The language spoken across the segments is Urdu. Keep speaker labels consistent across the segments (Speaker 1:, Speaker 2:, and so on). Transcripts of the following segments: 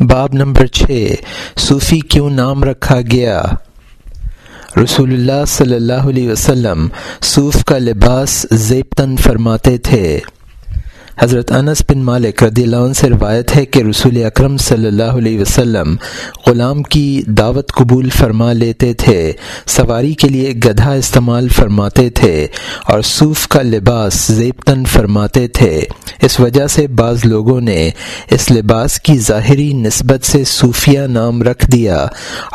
Speaker 1: باب نمبر چھ، صوفی کیوں نام رکھا گیا؟ رسول اللہ صلی اللہ علیہ وسلم صوف کا لباس زیبتن فرماتے تھے۔ حضرت انس بن مالک رضی اللہ عنہ سے روایت ہے کہ رسول اکرم صلی اللہ علیہ وسلم غلام کی دعوت قبول فرما لیتے تھے، سواری کے لیے گدھا استعمال فرماتے تھے اور صوف کا لباس زیبتن فرماتے تھے۔ اس وجہ سے بعض لوگوں نے اس لباس کی ظاہری نسبت سے صوفیہ نام رکھ دیا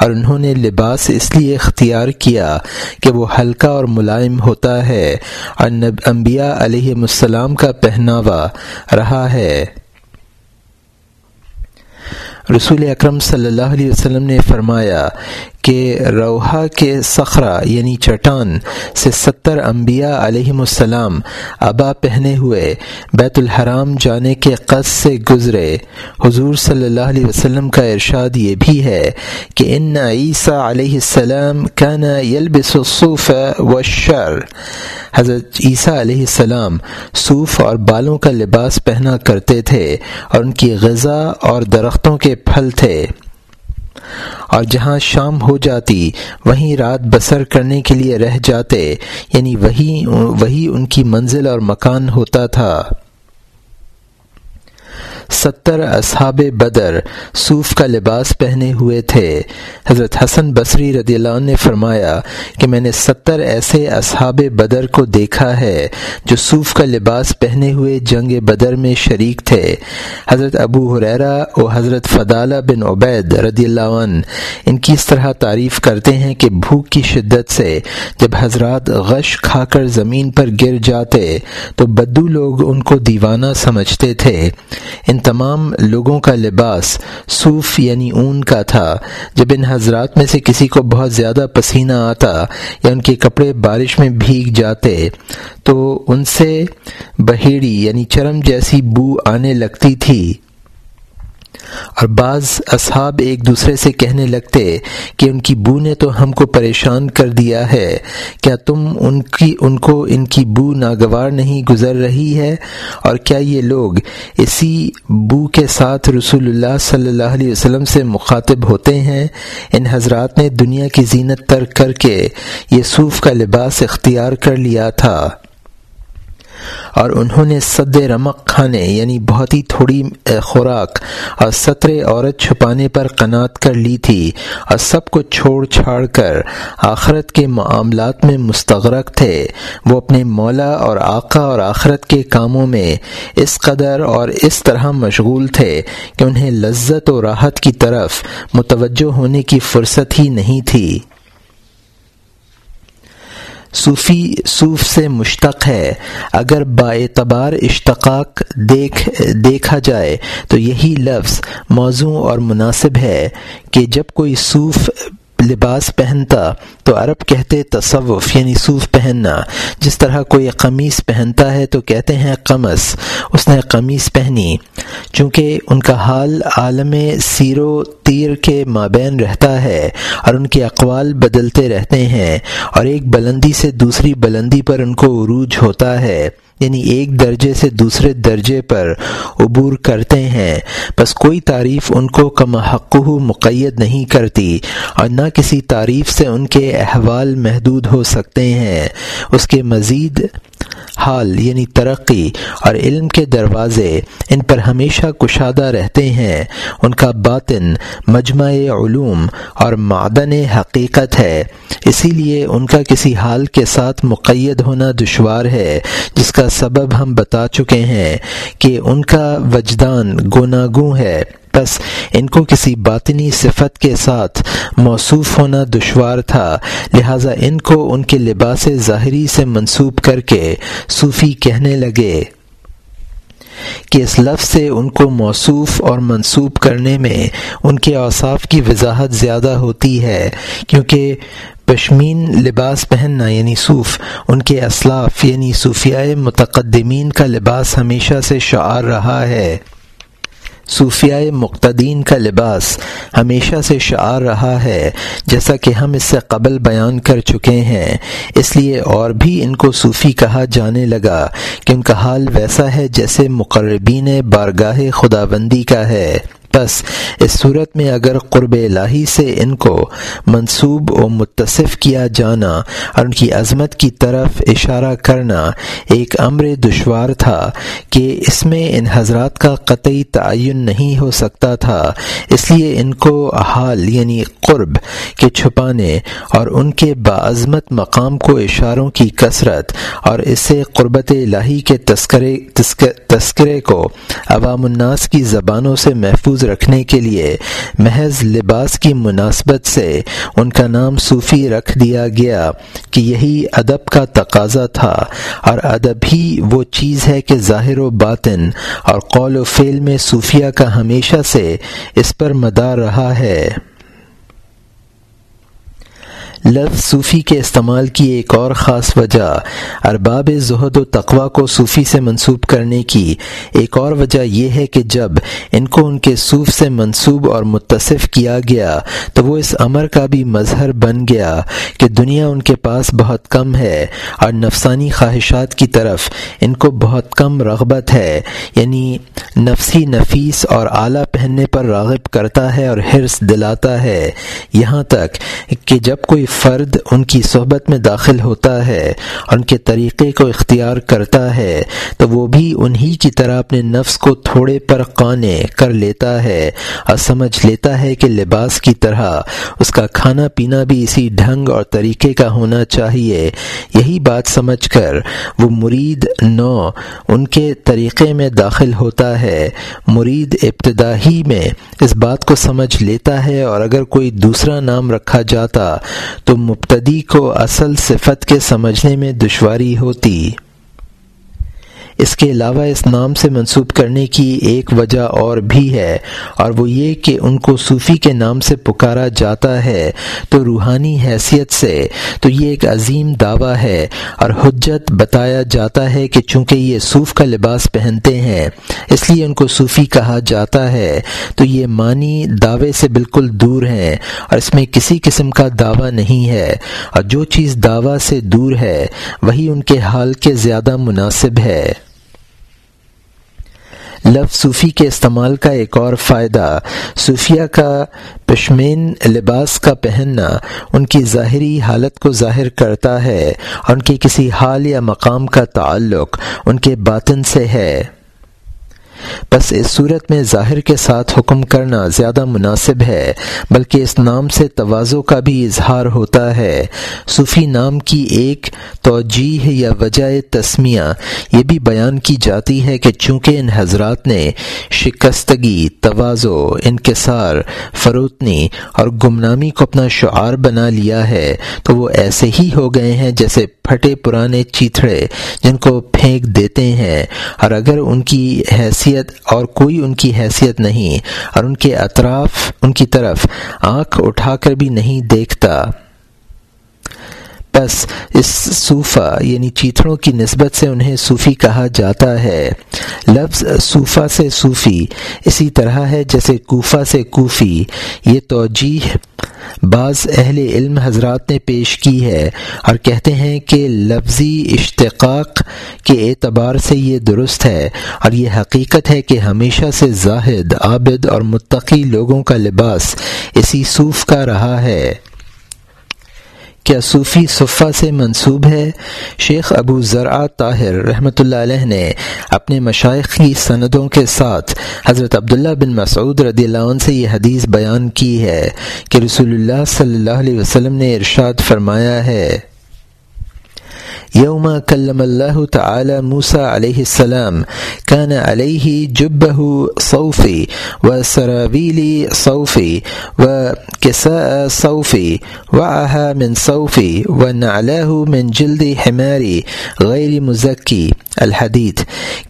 Speaker 1: اور انہوں نے لباس اس لیے اختیار کیا کہ وہ ہلکا اور ملائم ہوتا ہے۔ اور انبیاء علیہ السلام کا پہناوا رہا ہے۔ رسول اکرم صلی اللہ علیہ وسلم نے فرمایا کہ روحا کے سخرا یعنی چٹان سے ستر انبیاء علیہ السلام ابا پہنے ہوئے بیت الحرام جانے کے قص سے گزرے۔ حضور صلی اللہ علیہ وسلم کا ارشاد یہ بھی ہے کہ ان عیسیٰ علیہ السلام نا یلبس الصوف و شر حضرت عیسیٰ علیہ السلام صوف اور بالوں کا لباس پہنا کرتے تھے اور ان کی غذا اور درختوں کے پھل تھے۔ اور جہاں شام ہو جاتی، وہیں رات بسر کرنے کے لیے رہ جاتے یعنی وہی وہی ان کی منزل اور مکان ہوتا تھا۔ ستر اصحاب بدر صوف کا لباس پہنے ہوئے تھے۔ حضرت حسن بصری رضی اللہ عنہ نے فرمایا کہ میں نے ستر ایسے اصحاب بدر کو دیکھا ہے جو صوف کا لباس پہنے ہوئے جنگ بدر میں شریک تھے۔ حضرت ابو حریرا و حضرت فضالہ بن عبید رضی اللہ عنہ ان کی اس طرح تعریف کرتے ہیں کہ بھوک کی شدت سے جب حضرات غش کھا کر زمین پر گر جاتے تو بدو لوگ ان کو دیوانہ سمجھتے تھے۔ ان تمام لوگوں کا لباس صوف یعنی اون کا تھا۔ جب ان حضرات میں سے کسی کو بہت زیادہ پسینہ آتا یا ان کے کپڑے بارش میں بھیگ جاتے، تو ان سے بہیڑی یعنی چرم جیسی بو آنے لگتی تھی۔ اور بعض اصحاب ایک دوسرے سے کہنے لگتے کہ ان کی بو نے تو ہم کو پریشان کر دیا ہے۔ کیا تم ان کی، ان کو، ان کی بو ناگوار نہیں گزر رہی ہے؟ اور کیا یہ لوگ اسی بو کے ساتھ رسول اللہ صلی اللہ علیہ وسلم سے مخاطب ہوتے ہیں؟ ان حضرات نے دنیا کی زینت ترک کر کے یہ صوف کا لباس اختیار کر لیا تھا۔ اور انہوں نے صد رمق کھانے یعنی بہت ہی تھوڑی خوراک اور سطر عورت چھپانے پر قناط کر لی تھی اور سب کو چھوڑ چھاڑ کر آخرت کے معاملات میں مستغرق تھے۔ وہ اپنے مولا اور آقا اور آخرت کے کاموں میں اس قدر اور اس طرح مشغول تھے کہ انہیں لذت و راحت کی طرف متوجہ ہونے کی فرصت ہی نہیں تھی۔ صوفی صوف سے مشتق ہے۔ اگر با اعتبار اشتقاق دیکھ، دیکھا جائے تو یہی لفظ موضوع اور مناسب ہے کہ جب کوئی صوف لباس پہنتا، تو عرب کہتے تصوف یعنی صوف پہننا۔ جس طرح کوئی قمیص پہنتا ہے، تو کہتے ہیں قمص۔ اس نے قمیص پہنی۔ چونکہ ان کا حال عالم سیر و تیر کے مابین رہتا ہے، اور ان کے اقوال بدلتے رہتے ہیں، اور ایک بلندی سے دوسری بلندی پر ان کو عروج ہوتا ہے۔ یعنی ایک درجے سے دوسرے درجے پر عبور کرتے ہیں۔ بس کوئی تعریف ان کو کم حق مقید نہیں کرتی اور نہ کسی تعریف سے ان کے احوال محدود ہو سکتے ہیں۔ اس کے مزید حال یعنی ترقی اور علم کے دروازے ان پر ہمیشہ کشادہ رہتے ہیں۔ ان کا باطن مجمع علوم اور معدن حقیقت ہے۔ اسی لیے ان کا کسی حال کے ساتھ مقید ہونا دشوار ہے، جس کا سبب ہم بتا چکے ہیں کہ ان کا وجدان گناگوں ہے۔ بس ان کو کسی باطنی صفت کے ساتھ موصوف ہونا دشوار تھا، لہٰذا ان کو ان کے لباس ظاہری سے منسوب کر کے صوفی کہنے لگے کہ اس لفظ سے ان کو موصوف اور منسوب کرنے میں ان کے اوصاف کی وضاحت زیادہ ہوتی ہے، کیونکہ پشمین لباس پہننا یعنی صوف، ان کے اسلاف یعنی صوفیائے متقدمین کا لباس ہمیشہ سے شعار رہا ہے۔ صوفیہ مقتدین کا لباس ہمیشہ سے شعار رہا ہے، جیسا کہ ہم اس سے قبل بیان کر چکے ہیں۔ اس لیے اور بھی ان کو صوفی کہا جانے لگا کہ ان کا حال ویسا ہے جیسے مقربین بارگاہ خدا بندی کا ہے۔ بس، اس صورت میں اگر قرب الہی سے ان کو منصوب و متصف کیا جانا اور ان کی عظمت کی طرف اشارہ کرنا ایک امر دشوار تھا کہ اس میں ان حضرات کا قطعی تعین نہیں ہو سکتا تھا، اس لیے ان کو حال یعنی قرب کے چھپانے اور ان کے باعظمت مقام کو اشاروں کی کثرت اور اسے قربت الہی کے تذکرے تذکرے کو عوام الناس کی زبانوں سے محفوظ رکھنے کے لیے محض لباس کی مناسبت سے ان کا نام صوفی رکھ دیا گیا کہ یہی ادب کا تقاضا تھا اور ادب ہی وہ چیز ہے کہ ظاہر و باطن اور قول و فعل میں صوفیہ کا ہمیشہ سے اس پر مدار رہا ہے۔ لفظ صوفی کے استعمال کی ایک اور خاص وجہ ارباب زہد و تقوا کو صوفی سے منسوب کرنے کی۔ ایک اور وجہ یہ ہے کہ جب ان کو ان کے صوف سے منسوب اور متصف کیا گیا تو وہ اس امر کا بھی مظہر بن گیا کہ دنیا ان کے پاس بہت کم ہے اور نفسانی خواہشات کی طرف ان کو بہت کم رغبت ہے۔ یعنی نفسی نفیس اور اعلیٰ پہننے پر راغب کرتا ہے اور حرص دلاتا ہے۔ یہاں تک کہ جب کوئی فرد ان کی صحبت میں داخل ہوتا ہے اور ان کے طریقے کو اختیار کرتا ہے، تو وہ بھی انہی کی طرح اپنے نفس کو تھوڑے پر قانے کر لیتا ہے۔ اور سمجھ لیتا ہے کہ لباس کی طرح اس کا کھانا پینا بھی اسی ڈھنگ اور طریقے کا ہونا چاہیے۔ یہی بات سمجھ کر وہ مرید نو ان کے طریقے میں داخل ہوتا ہے۔ مرید ابتدا ہی میں اس بات کو سمجھ لیتا ہے اور اگر کوئی دوسرا نام رکھا جاتا تو مبتدی کو اصل صفت کے سمجھنے میں دشواری ہوتی۔ اس کے علاوہ اس نام سے منسوب کرنے کی ایک وجہ اور بھی ہے، اور وہ یہ کہ ان کو صوفی کے نام سے پکارا جاتا ہے تو روحانی حیثیت سے۔ تو یہ ایک عظیم دعویٰ ہے، اور حجت بتایا جاتا ہے کہ چونکہ یہ صوف کا لباس پہنتے ہیں، اس لیے ان کو صوفی کہا جاتا ہے۔ تو یہ معنی دعوے سے بالکل دور ہیں، اور اس میں کسی قسم کا دعویٰ نہیں ہے۔ اور جو چیز دعویٰ سے دور ہے، وہی ان کے حال کے زیادہ مناسب ہے۔ لفظ صوفی کے استعمال کا ایک اور فائدہ، صوفیہ کا پشمین لباس کا پہننا ان کی ظاہری حالت کو ظاہر کرتا ہے اور ان کے کسی حال یا مقام کا تعلق ان کے باطن سے ہے۔ بس اس صورت میں ظاہر کے ساتھ حکم کرنا زیادہ مناسب ہے، بلکہ اس نام سے توازوں کا بھی اظہار ہوتا ہے۔ صوفی نام کی ایک توجیح یا وجہ تسمیہ، یہ بھی بیان کی جاتی ہے کہ چونکہ ان حضرات نے شکستگی، توازو، انکسار، فروتنی اور گمنامی کو اپنا شعار بنا لیا ہے، تو وہ ایسے ہی ہو گئے ہیں جیسے پھٹے پرانے چیتھڑے جن کو پھینک دیتے ہیں، اور اگر ان کی حیثیت اور کوئی ان کی حیثیت نہیں، اور ان کے اطراف، ان کی طرف آنکھ اٹھا کر بھی نہیں دیکھتا۔ بس اس صوفہ یعنی چیتڑوں کی نسبت سے انہیں صوفی کہا جاتا ہے۔ لفظ صوفہ سے صوفی اسی طرح ہے جیسے کوفہ سے کوفی۔ یہ توجیح بعض اہل علم حضرات نے پیش کی ہے اور کہتے ہیں کہ لفظی اشتقاق کے اعتبار سے یہ درست ہے اور یہ حقیقت ہے کہ ہمیشہ سے زاہد، عابد اور متقی لوگوں کا لباس اسی صوف کا رہا ہے۔ کیا صوفی صفہ سے منسوب ہے؟ شیخ ابو ذرا طاہر رحمۃ اللہ علیہ نے اپنے مشائقی سندوں کے ساتھ حضرت عبداللہ بن مسعود رضی اللہ عنہ سے یہ حدیث بیان کی ہے کہ رسول اللہ صلی اللہ علیہ وسلم نے ارشاد فرمایا ہے۔ یوم کلم اللہ تعالی موسا علیہ السلام کان علیہ جبہ صوفی و سراویلی صوفی و کساء صوفی و آہا من صوفی و نعلہ من جلد حماری غیر مزکی الحدید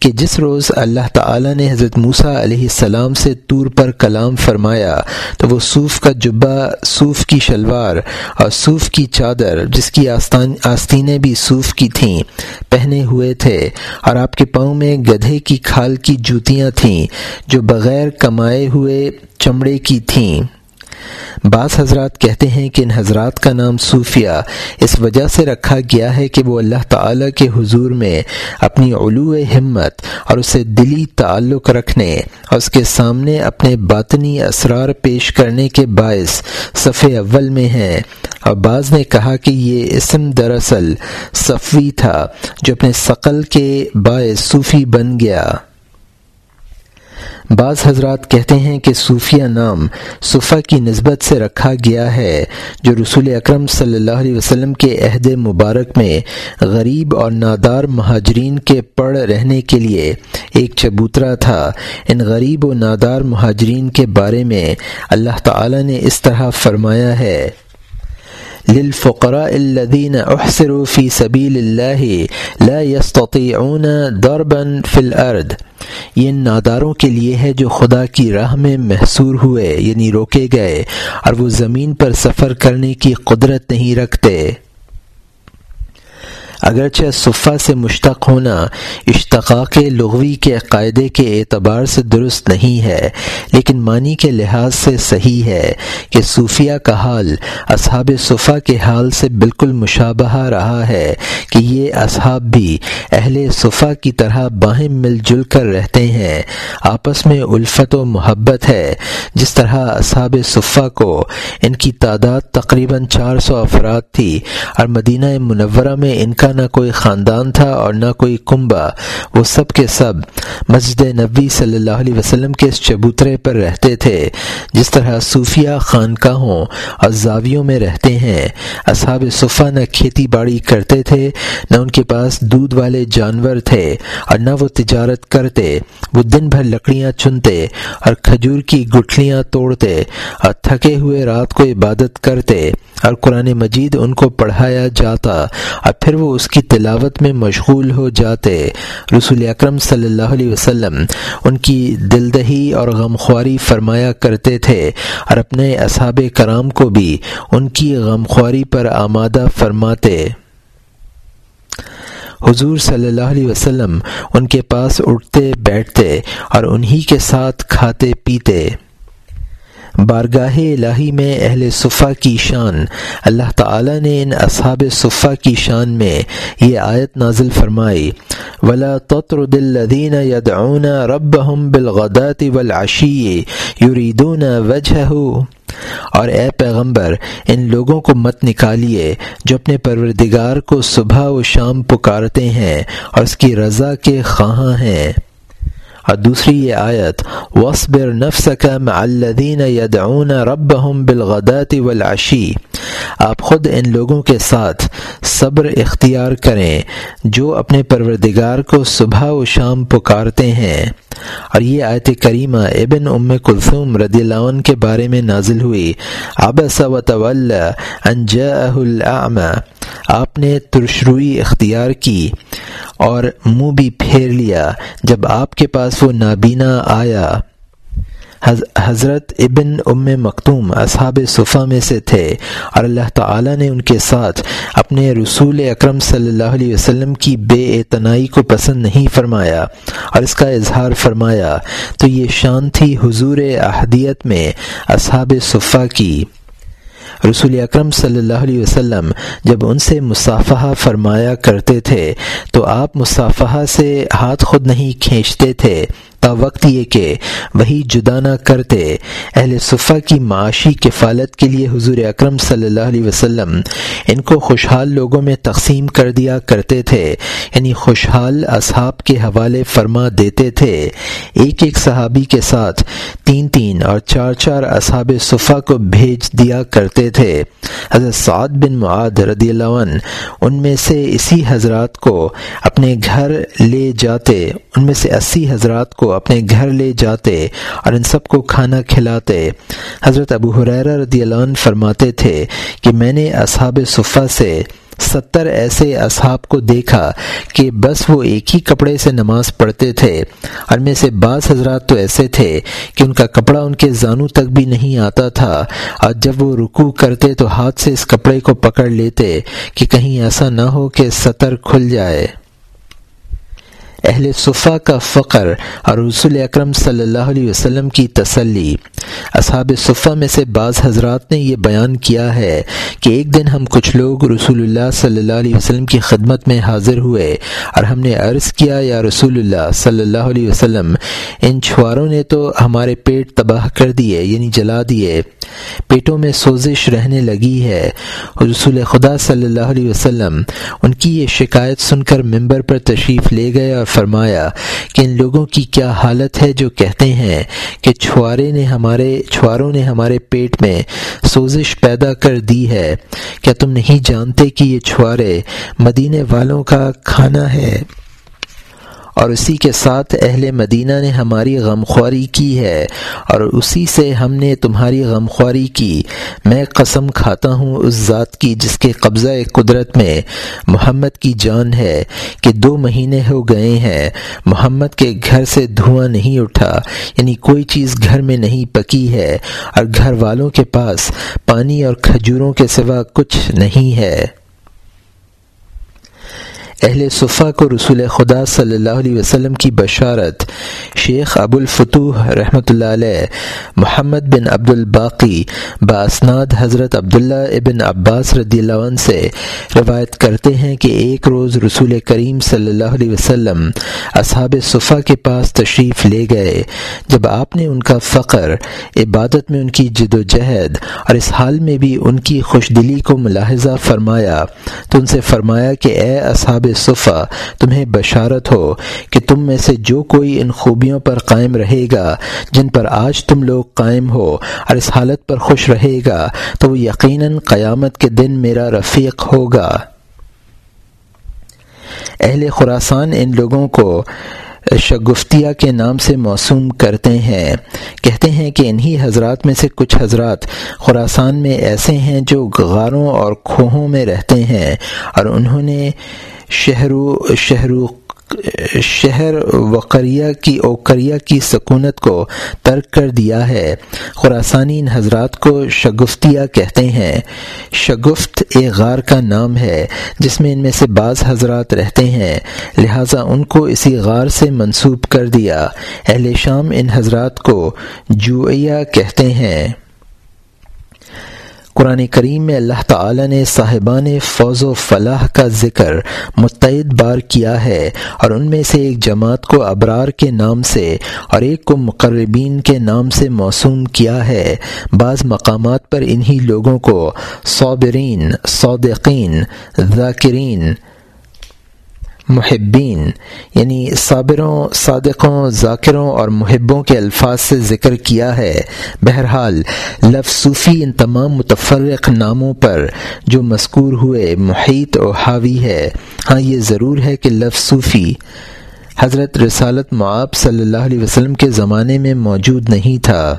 Speaker 1: کہ جس روز اللہ تعالی نے حضرت موسیٰ علیہ السلام سے طور پر کلام فرمایا، تو وہ صوف کا جبہ، صوف کی شلوار اور صوف کی چادر، جس کی آستان آستینیں بھی صوف کی تھیں، پہنے ہوئے تھے۔ اور آپ کے پاؤں میں گدھے کی کھال کی جوتیاں تھیں، جو بغیر کمائے ہوئے چمڑے کی تھیں۔ بعض حضرات کہتے ہیں کہ ان حضرات کا نام صوفیہ اس وجہ سے رکھا گیا ہے کہ وہ اللہ تعالی کے حضور میں اپنی علو ہمت اور اسے دلی تعلق رکھنے اور اس کے سامنے اپنے باطنی اسرار پیش کرنے کے باعث صفحے اول میں ہیں۔ اور بعض نے کہا کہ یہ اسم دراصل صفوی تھا جو اپنے ثقل کے باعث صوفی بن گیا۔ بعض حضرات کہتے ہیں کہ صوفیہ نام صفا کی نسبت سے رکھا گیا ہے، جو رسول اکرم صلی اللہ علیہ وسلم کے عہد مبارک میں غریب اور نادار مہاجرین کے پڑ رہنے کے لیے ایک چبوترا تھا۔ ان غریب و نادار مہاجرین کے بارے میں اللہ تعالی نے اس طرح فرمایا ہے۔ للفقراء الذين احصروا في سبيل الله لا يستطيعون ضربا في الارض یہ ناداروں کے لیے ہے جو خدا کی راہ میں محصور ہوئے یعنی روکے گئے، اور وہ زمین پر سفر کرنے کی قدرت نہیں رکھتے۔ اگرچہ صفہ سے مشتق ہونا اشتقاق لغوی کے قاعدے کے اعتبار سے درست نہیں ہے، لیکن معنی کے لحاظ سے صحیح ہے کہ صوفیہ کا حال اصحاب صفہ کے حال سے بالکل مشابہ رہا ہے کہ یہ اصحاب بھی اہل صفہ کی طرح باہم مل جل کر رہتے ہیں۔ آپس میں الفت و محبت ہے۔ جس طرح اصحاب صفہ کو ان کی تعداد تقریباً چار سو افراد تھی اور مدینہ منورہ میں ان کا نہ کوئی خاندان تھا اور نہ کوئی کنبا وہ سب کے سب مسجد نبی صلی اللہ علیہ وسلم کے اس چبوترے پر رہتے تھے، جس طرح صوفیہ خانقاہوں اور زاویوں میں رہتے ہیں۔ اصحاب صفا نہ کھیتی باڑی کرتے تھے، نہ ان کے پاس دودھ والے جانور تھے اور نہ وہ تجارت کرتے، وہ دن بھر لکڑیاں چنتے اور کھجور کی گٹھلیاں توڑتے اور تھکے ہوئے رات کو عبادت کرتے۔ اور قرآن مجید ان کو پڑھایا جاتا اور پھر وہ اس کی تلاوت میں مشغول ہو جاتے۔ رسول اکرم صلی اللہ علیہ وسلم ان کی دلدہی اور غمخواری فرمایا کرتے تھے اور اپنے اصحاب کرام کو بھی ان کی غمخواری پر آمادہ فرماتے۔ حضور صلی اللہ علیہ وسلم ان کے پاس اٹھتے، بیٹھتے اور انہی کے ساتھ کھاتے، پیتے۔ بارگاہ الہی میں اہل صفا کی شان۔ اللہ تعالی نے ان اصحاب صفا کی شان میں یہ آیت نازل فرمائی۔ ولا تطرد الذين يدعون ربهم بالغداة والعشي يريدون وجهه۔ اور اے پیغمبر، ان لوگوں کو مت نکالیے جو اپنے پروردگار کو صبح و شام پکارتے ہیں اور اس کی رضا کے خواہاں ہیں۔ اور دوسری یہ آیت وصبر نفسك مع الذين يدعون ربهم بالغداة والعشی آپ خود ان لوگوں کے ساتھ صبر اختیار کریں جو اپنے پروردگار کو صبح و شام پکارتے ہیں۔ اور یہ آیت کریمہ ابن ام کلثوم رضی اللہ عنہ کے بارے میں نازل ہوئی۔ عبس و طول انجاءه الاعمى آپ نے ترشروئی اختیار کی اور منہ بھی پھیر لیا۔ جب آپ کے پاس وہ نابینا آیا حضرت ابن ام مکتوم اصحاب صفا میں سے تھے اور اللہ تعالی نے ان کے ساتھ اپنے رسول اکرم صلی اللہ علیہ وسلم کی بے اعتنائی کو پسند نہیں فرمایا اور اس کا اظہار فرمایا تو یہ شان تھی حضور احدیت میں اصحاب صفا کی۔ رسول اکرم صلی اللہ علیہ وسلم جب ان سے مصافحہ فرمایا کرتے تھے تو آپ مصافحہ سے ہاتھ خود نہیں کھینچتے تھے۔ تا وقت یہ کہ وہی جدا نہ کرتے اہل صفحہ کی معاشی کفالت کے لیے حضور اکرم صلی اللہ علیہ وسلم ان کو خوشحال لوگوں میں تقسیم کر دیا کرتے تھے یعنی خوشحال اصحاب کے حوالے فرما دیتے تھے۔ ایک ایک صحابی کے ساتھ تین تین اور چار چار اصحاب صفحہ کو بھیج دیا کرتے تھے۔ حضرت سعد بن معاد رضی اللہ عنہ ان میں سے اسی حضرات کو اپنے گھر لے جاتے، ان میں سے اسی حضرات کو اپنے گھر لے جاتے اور ان سب کو کھانا کھلاتے۔ حضرت ابو حریرہ رضی اللہ عنہ فرماتے تھے کہ میں نے اصحاب صفحہ سے ستر ایسے اصحاب کو دیکھا کہ بس وہ ایک ہی کپڑے سے نماز پڑھتے تھے اور میں سے بعض حضرات تو ایسے تھے کہ ان کا کپڑا ان کے زانو تک بھی نہیں آتا تھا اور جب وہ رکو کرتے تو ہاتھ سے اس کپڑے کو پکڑ لیتے کہ کہیں ایسا نہ ہو کہ سطر کھل جائے۔ اہل صفا کا فقر اور رسول اکرم صلی اللہ علیہ وسلم کی تسلی۔ اصحاب صفحہ میں سے بعض حضرات نے یہ بیان کیا ہے کہ ایک دن ہم کچھ لوگ رسول اللہ صلی اللہ علیہ وسلم کی خدمت میں حاضر ہوئے اور ہم نے عرض کیا، یا رسول اللہ صلی اللہ علیہ وسلم، ان چھواروں نے تو ہمارے پیٹ تباہ کر دیے یعنی جلا دیے۔ پیٹوں میں سوزش رہنے لگی ہے۔ رسول خدا صلی اللہ علیہ وسلم، ان کی یہ شکایت سن کر ممبر پر تشریف لے گئے اور فرمایا کہ ان لوگوں کی کیا حالت ہے جو کہتے ہیں کہ چھوارے نے ہمارے، چھواروں نے ہمارے پیٹ میں سوزش پیدا کر دی ہے۔ کیا تم نہیں جانتے کہ یہ چھوارے مدینے والوں کا کھانا ہے؟ اور اسی کے ساتھ اہل مدینہ نے ہماری غمخواری کی ہے اور اسی سے ہم نے تمہاری غمخواری کی۔ میں قسم کھاتا ہوں اس ذات کی جس کے قبضہ قدرت میں محمد کی جان ہے کہ دو مہینے ہو گئے ہیں۔ محمد کے گھر سے دھواں نہیں اٹھا یعنی کوئی چیز گھر میں نہیں پکی ہے اور گھر والوں کے پاس پانی اور کھجوروں کے سوا کچھ نہیں ہے۔ اہل صفحہ کو رسول خدا صلی اللہ علیہ وسلم کی بشارت، شیخ ابو الفتوح رحمۃ اللہ علیہ، محمد بن عبد الباقی باسناد حضرت عبداللہ ابن عباس رضی اللہ عنہ سے روایت کرتے ہیں کہ ایک روز رسول کریم صلی اللہ علیہ وسلم اصحاب صفحہ کے پاس تشریف لے گئے۔ جب آپ نے ان کا فقر، عبادت میں ان کی جد و جہد اور اس حال میں بھی ان کی خوش دلی کو ملاحظہ فرمایا تو ان سے فرمایا کہ اے اصحاب صفا، تمہیں بشارت ہو کہ تم میں سے جو کوئی ان خوبیوں پر قائم رہے گا، جن پر آج تم لوگ قائم ہو اور اس حالت پر خوش رہے گا، تو وہ یقیناً قیامت کے دن میرا رفیق ہوگا۔ اہل خوراسان ان لوگوں کو شگفتیہ کے نام سے موسوم کرتے ہیں۔ کہتے ہیں کہ انہی حضرات میں سے کچھ حضرات خوراسان میں ایسے ہیں جو غاروں اور کھوہوں میں رہتے ہیں اور انہوں نے شہرو شہرو، شہر وقریہ کی اوکریہ کی سکونت کو ترک کر دیا ہے۔ خوراسانی ان حضرات کو شگفتیہ کہتے ہیں۔ شگفت ایک غار کا نام ہے، جس میں ان میں سے بعض حضرات رہتے ہیں۔ لہٰذا ان کو اسی غار سے منسوب کر دیا۔ اہل شام ان حضرات کو جوئیہ کہتے ہیں۔ قرآن کریم میں اللہ تعالی نے صاحبان فوز و فلاح کا ذکر متعد بار کیا ہے اور ان میں سے ایک جماعت کو ابرار کے نام سے اور ایک کو مقربین کے نام سے موسوم کیا ہے۔ بعض مقامات پر انہی لوگوں کو صابرین، صادقین، ذاکرین محبین یعنی صابروں، صادقوں، ذاکروں اور محبوں کے الفاظ سے ذکر کیا ہے۔ بہرحال، لفظ صوفی ان تمام متفرق ناموں پر جو مذکور ہوئے محیط و حاوی ہے۔ ہاں یہ ضرور ہے کہ لفظ صوفی حضرت رسالت معاب صلی اللہ علیہ وسلم کے زمانے میں موجود نہیں تھا۔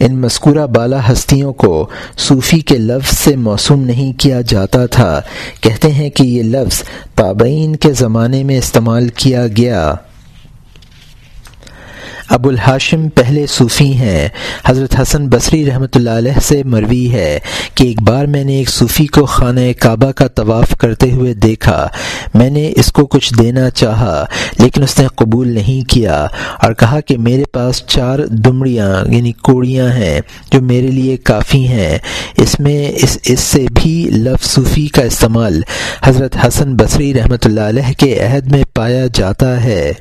Speaker 1: ان مذکورہ بالا ہستیوں کو صوفی کے لفظ سے موسوم نہیں کیا جاتا تھا۔ کہتے ہیں کہ یہ لفظ تابعین کے زمانے میں استعمال کیا گیا۔ ابو الحاشم پہلے صوفی ہیں۔ حضرت حسن بصری رحمۃ اللہ علیہ سے مروی ہے کہ ایک بار میں نے ایک صوفی کو خانہ کعبہ کا طواف کرتے ہوئے دیکھا۔ میں نے اس کو کچھ دینا چاہا، لیکن اس نے قبول نہیں کیا اور کہا کہ میرے پاس چار دمڑیاں یعنی کوڑیاں ہیں، جو میرے لیے کافی ہیں۔ اس میں اس اس سے بھی لفظ صوفی کا استعمال حضرت حسن بصری رحمۃ اللہ علیہ کے عہد میں پایا جاتا ہے۔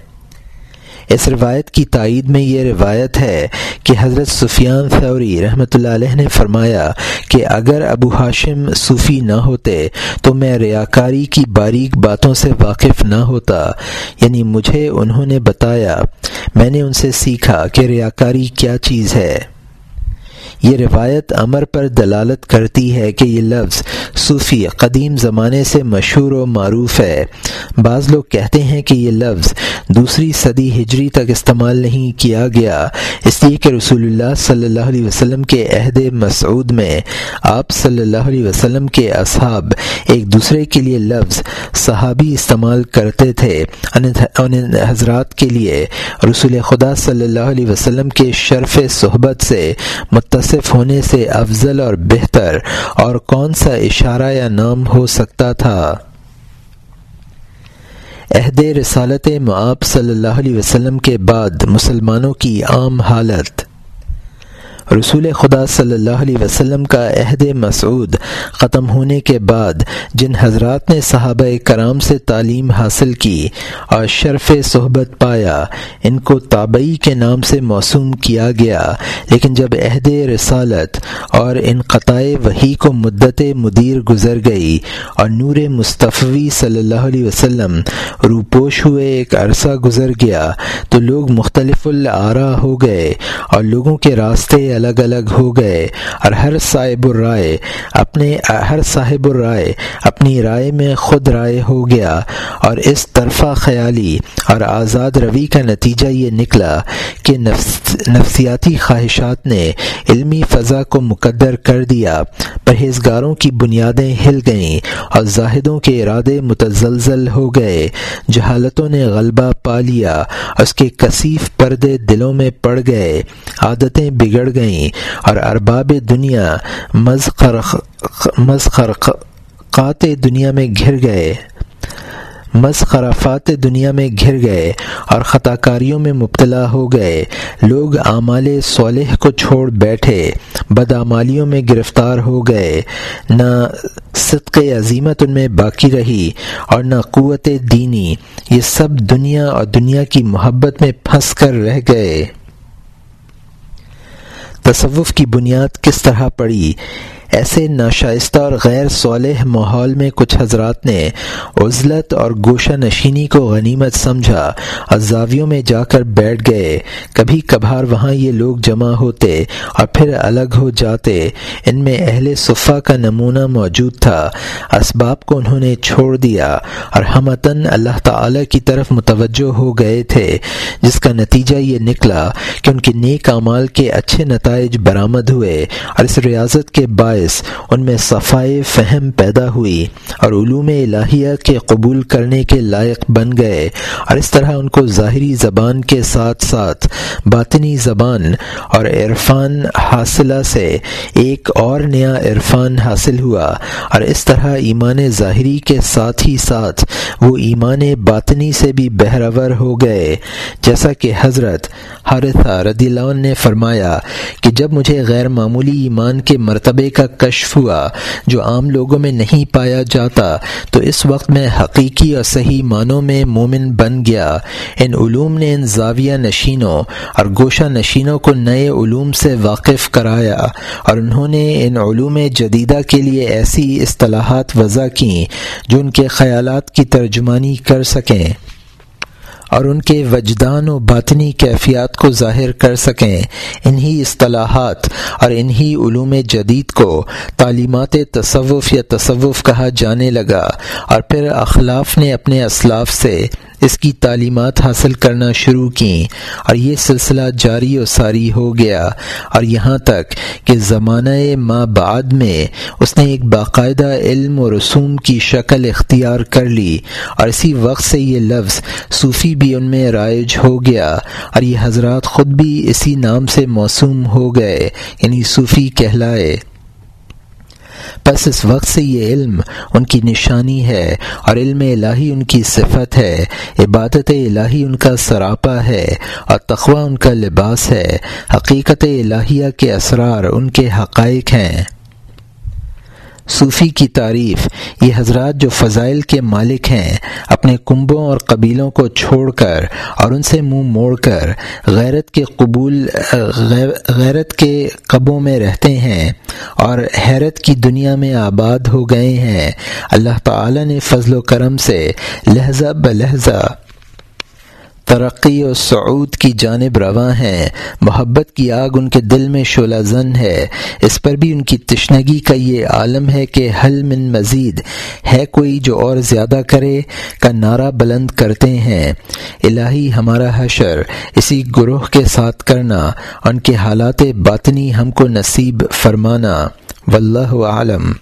Speaker 1: اس روایت کی تائید میں یہ روایت ہے کہ حضرت سفیان ثوری رحمۃ اللہ علیہ نے فرمایا کہ اگر ابو ہاشم صوفی نہ ہوتے تو میں ریاکاری کی باریک باتوں سے واقف نہ ہوتا۔ یعنی مجھے انہوں نے بتایا، میں نے ان سے سیکھا کہ ریاکاری کیا چیز ہے۔ یہ روایت امر پر دلالت کرتی ہے کہ یہ لفظ صوفی قدیم زمانے سے مشہور و معروف ہے۔ بعض لوگ کہتے ہیں کہ یہ لفظ دوسری صدی ہجری تک استعمال نہیں کیا گیا۔ اس لیے کہ رسول اللہ صلی اللہ علیہ وسلم کے عہد مسعود میں آپ صلی اللہ علیہ وسلم کے اصحاب ایک دوسرے کے لیے لفظ صحابی استعمال کرتے تھے۔ ان حضرات کے لیے رسول خدا صلی اللہ علیہ وسلم کے شرف صحبت سے متصف ہونے سے افضل اور بہتر اور کون سا اشارہ یا نام ہو سکتا تھا؟ عہد رسالت معاب صلی اللہ علیہ وسلم کے بعد مسلمانوں کی عام حالت۔ رسول خدا صلی اللہ علیہ وسلم کا عہد مسعود ختم ہونے کے بعد جن حضرات نے صحابہ کرام سے تعلیم حاصل کی اور شرف صحبت پایا، ان کو تابعی کے نام سے موسوم کیا گیا۔ لیکن جب عہد رسالت اور ان قطع وہی کو مدت مدیر گزر گئی اور نور مصطفی صلی اللہ علیہ وسلم روپوش ہوئے، ایک عرصہ گزر گیا تو لوگ مختلف العرا ہو گئے اور لوگوں کے راستے الگ الگ ہو گئے اور ہر صاحب الرائے اپنے، ہر صاحب الرائے اپنی رائے میں خود رائے ہو گیا اور اس طرفہ خیالی اور آزاد روی کا نتیجہ یہ نکلا کہ نفس، نفسیاتی خواہشات نے علمی فضا کو مقدر کر دیا، پرہیزگاروں کی بنیادیں ہل گئیں اور زاہدوں کے ارادے متزلزل ہو گئے۔ جہالتوں نے غلبہ پا لیا، اس کے کثیف پردے دلوں میں پڑ گئے، عادتیں بگڑ گئیں۔ اور ارباب دنیا مذخرقات دنیا میں گھر گئے مز خرافات دنیا میں گھر گئے اور خطا کاریوں میں مبتلا ہو گئے۔ لوگ اعمال صالح کو چھوڑ بیٹھے بدعمالیوں میں گرفتار ہو گئے۔ نہ صدق عظیمت ان میں باقی رہی اور نہ قوت دینی۔ یہ سب دنیا اور دنیا کی محبت میں پھنس کر رہ گئے۔ تصوف کی بنیاد کس طرح پڑی؟ ایسے ناشائستہ اور غیر صالح ماحول میں کچھ حضرات نے عزلت اور گوشہ نشینی کو غنیمت سمجھا اور زاویوں میں جا کر بیٹھ گئے۔ کبھی کبھار وہاں یہ لوگ جمع ہوتے اور پھر الگ ہو جاتے۔ ان میں اہل صفحہ کا نمونہ موجود تھا۔ اسباب کو انہوں نے چھوڑ دیا اور ہمتاً اللہ تعالی کی طرف متوجہ ہو گئے تھے۔ جس کا نتیجہ یہ نکلا کہ ان کے نیک اعمال کے اچھے نتائج برآمد ہوئے اور اس ریاضت کے باعث باعث ان میں صفائی فہم پیدا ہوئی اور علوم الہیہ کے قبول کرنے کے لائق بن گئے اور اس طرح ان کو ظاہری زبان کے ساتھ ساتھ باطنی زبان اور عرفان حاصلہ سے ایک اور نیا عرفان حاصل ہوا اور اس طرح ایمان ظاہری کے ساتھ ہی ساتھ وہ ایمان باطنی سے بھی بہرور ہو گئے۔ جیسا کہ حضرت حارثہ رضی اللہ عنہ نے فرمایا کہ جب مجھے غیر معمولی ایمان کے مرتبے کا کشف ہوا جو عام لوگوں میں نہیں پایا جاتا، تو اس وقت میں حقیقی اور صحیح معنوں میں مومن بن گیا۔ ان علوم نے ان زاویہ نشینوں اور گوشہ نشینوں کو نئے علوم سے واقف کرایا اور انہوں نے ان علوم جدیدہ کے لیے ایسی اصطلاحات وضع کیں جو ان کے خیالات کی ترجمانی کر سکیں۔ اور ان کے وجدان و باطنی کیفیات کو ظاہر کر سکیں۔ انہی اصطلاحات اور انہی علوم جدید کو تعلیمات تصوف یا تصوف کہا جانے لگا۔ اور پھر اخلاف نے اپنے اسلاف سے اس کی تعلیمات حاصل کرنا شروع کیں اور یہ سلسلہ جاری و ساری ہو گیا اور یہاں تک کہ زمانہ ما بعد میں اس نے ایک باقاعدہ علم و رسوم کی شکل اختیار کر لی اور اسی وقت سے یہ لفظ صوفی بھی ان میں رائج ہو گیا اور یہ حضرات خود بھی اسی نام سے موسوم ہو گئے یعنی صوفی کہلائے۔ پس اس وقت سے یہ علم ان کی نشانی ہے اور علم الہی ان کی صفت ہے، عبادت الہی ان کا سراپا ہے اور تخوہ ان کا لباس ہے۔ حقیقت الہیہ کے اسرار ان کے حقائق ہیں۔ صوفی کی تعریف یہ حضرات جو فضائل کے مالک ہیں، اپنے کنبوں اور قبیلوں کو چھوڑ کر اور ان سے منہ موڑ کر غیرت کے قبول غیرت کے قبوں میں رہتے ہیں اور حیرت کی دنیا میں آباد ہو گئے ہیں۔ اللہ تعالی نے فضل و کرم سے لہجہ بلحظہ ترقی و سعود کی جانب رواں ہیں۔ محبت کی آگ ان کے دل میں شعلہ زن ہے۔ اس پر بھی ان کی تشنگی کا یہ عالم ہے کہ حل من مزید ہے کوئی جو اور زیادہ کرے کا نعرہ بلند کرتے ہیں۔ الہی ہمارا حشر، اسی گروہ کے ساتھ کرنا، ان کے حالات باطنی ہم کو نصیب فرمانا۔ واللہ عالم